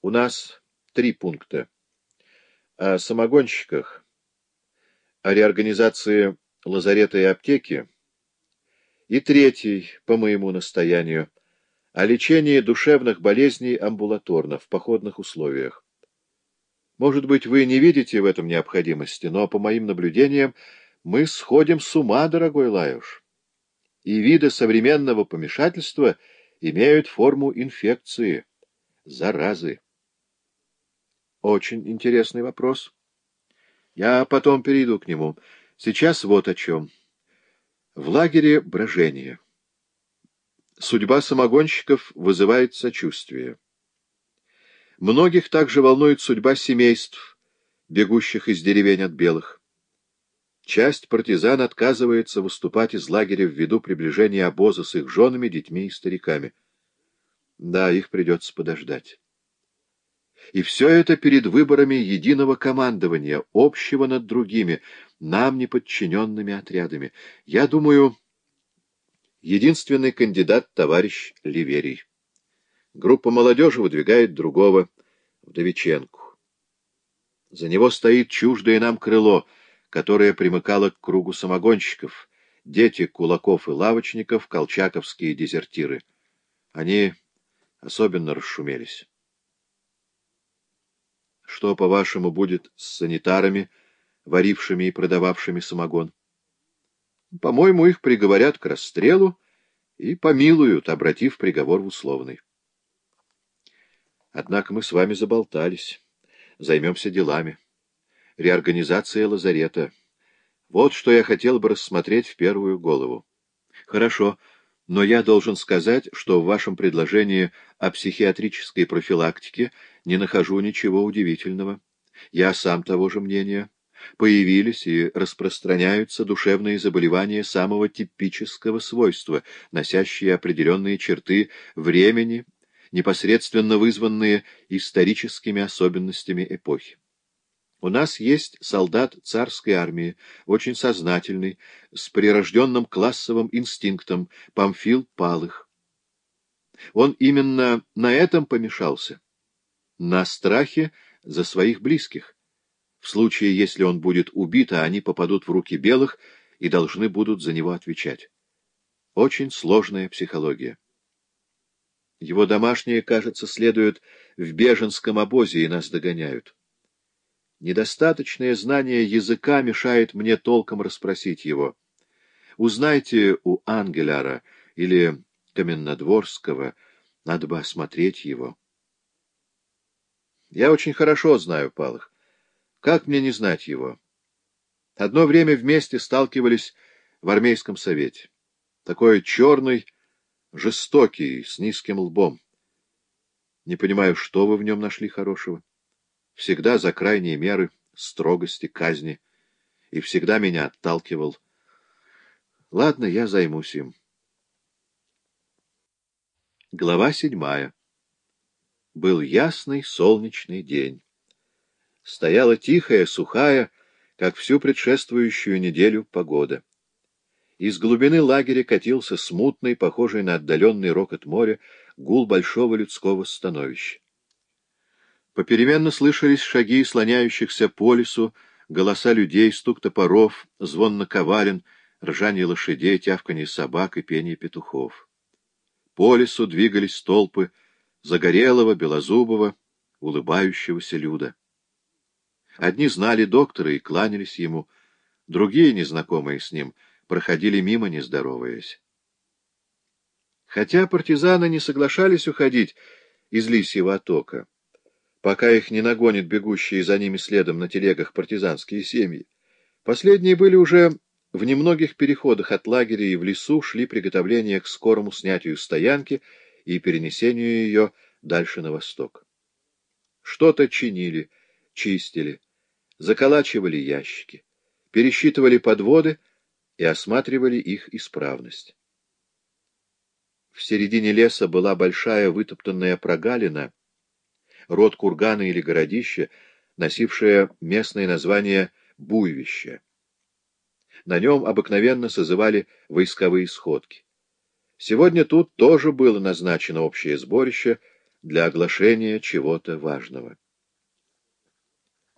У нас три пункта. О самогонщиках, о реорганизации лазарета и аптеки, и третий, по моему настоянию, о лечении душевных болезней амбулаторно, в походных условиях. Может быть, вы не видите в этом необходимости, но, по моим наблюдениям, мы сходим с ума, дорогой Лаюш. И виды современного помешательства имеют форму инфекции, заразы. Очень интересный вопрос. Я потом перейду к нему. Сейчас вот о чем. В лагере брожение. Судьба самогонщиков вызывает сочувствие. Многих также волнует судьба семейств, бегущих из деревень от белых. Часть партизан отказывается выступать из лагеря ввиду приближения обоза с их женами, детьми и стариками. Да, их придется подождать. И все это перед выборами единого командования, общего над другими, нам неподчиненными отрядами. Я думаю, единственный кандидат — товарищ Ливерий. Группа молодежи выдвигает другого, Вдовиченку. За него стоит чуждое нам крыло, которое примыкало к кругу самогонщиков, дети кулаков и лавочников, колчаковские дезертиры. Они особенно расшумелись. Что, по-вашему, будет с санитарами, варившими и продававшими самогон? По-моему, их приговорят к расстрелу и помилуют, обратив приговор в условный. Однако мы с вами заболтались. Займемся делами. Реорганизация лазарета. Вот что я хотел бы рассмотреть в первую голову. Хорошо, но я должен сказать, что в вашем предложении о психиатрической профилактике не нахожу ничего удивительного. Я сам того же мнения. Появились и распространяются душевные заболевания самого типического свойства, носящие определенные черты времени, непосредственно вызванные историческими особенностями эпохи. У нас есть солдат царской армии, очень сознательный, с прирожденным классовым инстинктом, Памфил Палых. Он именно на этом помешался, на страхе за своих близких. В случае, если он будет убит, а они попадут в руки белых и должны будут за него отвечать. Очень сложная психология. Его домашние, кажется, следуют в беженском обозе и нас догоняют. Недостаточное знание языка мешает мне толком расспросить его. Узнайте у Ангеляра или Каменнодворского, надо бы осмотреть его. Я очень хорошо знаю Палых. Как мне не знать его? Одно время вместе сталкивались в армейском совете. Такой черный, жестокий, с низким лбом. Не понимаю, что вы в нем нашли хорошего всегда за крайние меры, строгости, казни, и всегда меня отталкивал. Ладно, я займусь им. Глава седьмая. Был ясный солнечный день. Стояла тихая, сухая, как всю предшествующую неделю, погода. Из глубины лагеря катился смутный, похожий на отдаленный рокот моря, гул большого людского становища. Попеременно слышались шаги слоняющихся по лесу, голоса людей, стук топоров, звон наковален, ржание лошадей, тявканье собак и пение петухов. По лесу двигались толпы загорелого, белозубого, улыбающегося люда. Одни знали доктора и кланялись ему, другие, незнакомые с ним, проходили мимо, не здороваясь. Хотя партизаны не соглашались уходить из Лисьего оттока, пока их не нагонят бегущие за ними следом на телегах партизанские семьи. Последние были уже в немногих переходах от лагеря и в лесу шли приготовления к скорому снятию стоянки и перенесению ее дальше на восток. Что-то чинили, чистили, заколачивали ящики, пересчитывали подводы и осматривали их исправность. В середине леса была большая вытоптанная прогалина, род кургана или городища, носившее местное название Буйвище. На нем обыкновенно созывали войсковые сходки. Сегодня тут тоже было назначено общее сборище, для оглашения чего-то важного.